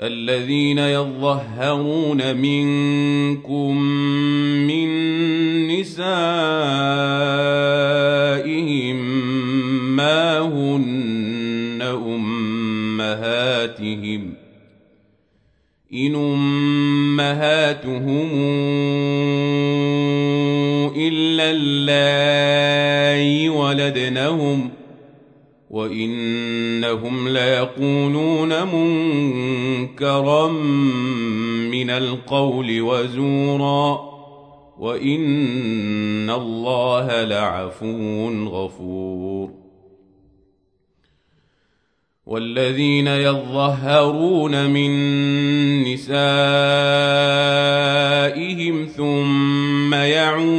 الذين يظهرون منكم من نسائهم ما هن أمهاتهم إن أمهاتهم إلا اللائي ولدنهم ۖ وانهم ليقولون منكرا من القول وزورا وان الله لعفو غفور. والذين يظهرون من نسائهم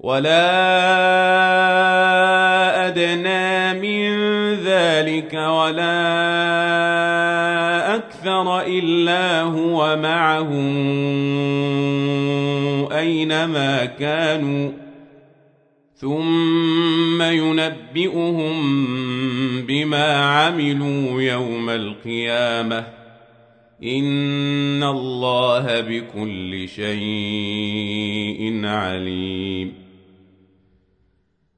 ولا أدنى من ذلك ولا أكثر إلا هو معهم أينما كانوا ثم ينبئهم بما عملوا يوم القيامة إن الله بكل شيء عليم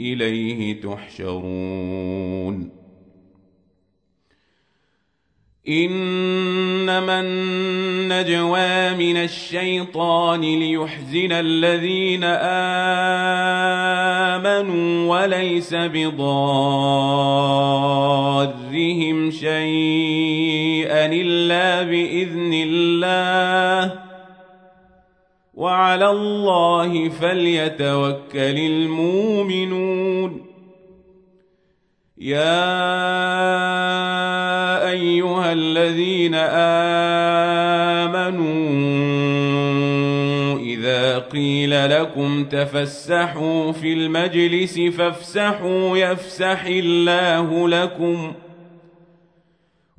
إليه تحشرون. إنما النجوى من الشيطان ليحزن الذين آمنوا وليس بضارهم شيئا إلا بإذن الله. وعلى الله فليتوكل المؤمنون. يا أيها الذين آمنوا إذا قيل لكم تفسحوا في المجلس فافسحوا يفسح الله لكم.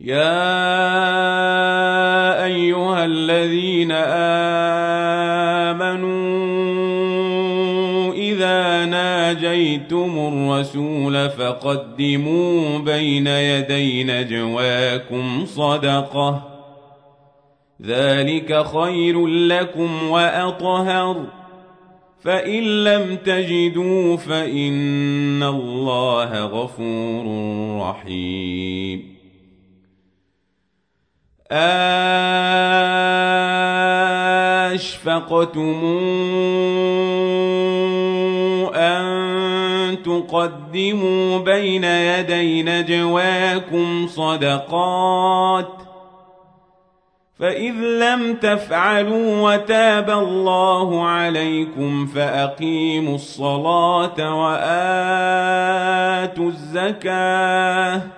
يا ايها الذين امنوا اذا ناجيتم الرسول فقدموا بين يدي نجواكم صدقه ذلك خير لكم واطهر فان لم تجدوا فان الله غفور رحيم أشفقتم أن تقدموا بين يدي نجواكم صدقات فإذ لم تفعلوا وتاب الله عليكم فأقيموا الصلاة وآتوا الزكاة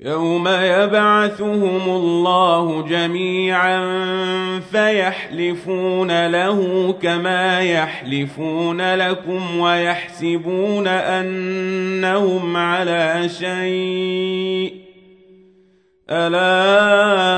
يوم يبعثهم الله جميعا فيحلفون له كما يحلفون لكم ويحسبون أنهم على شيء. ألا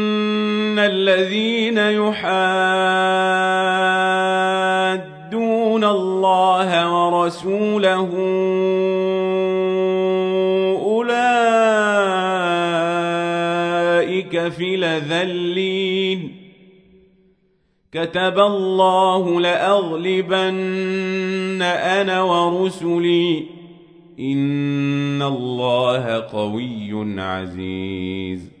الذين يحادون الله ورسوله أولئك في لذلين. كتب الله لأغلبن أنا ورسلي. إن الله قوي عزيز.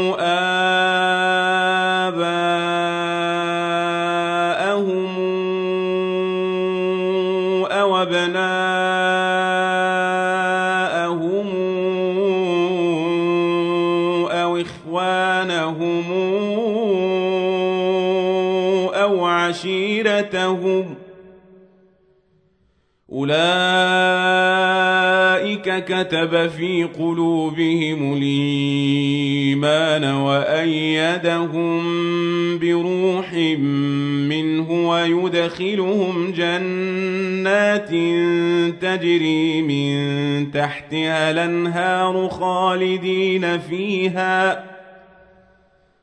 عشيرتهم أولئك كتب في قلوبهم الإيمان وأيدهم بروح منه ويدخلهم جنات تجري من تحتها الأنهار خالدين فيها.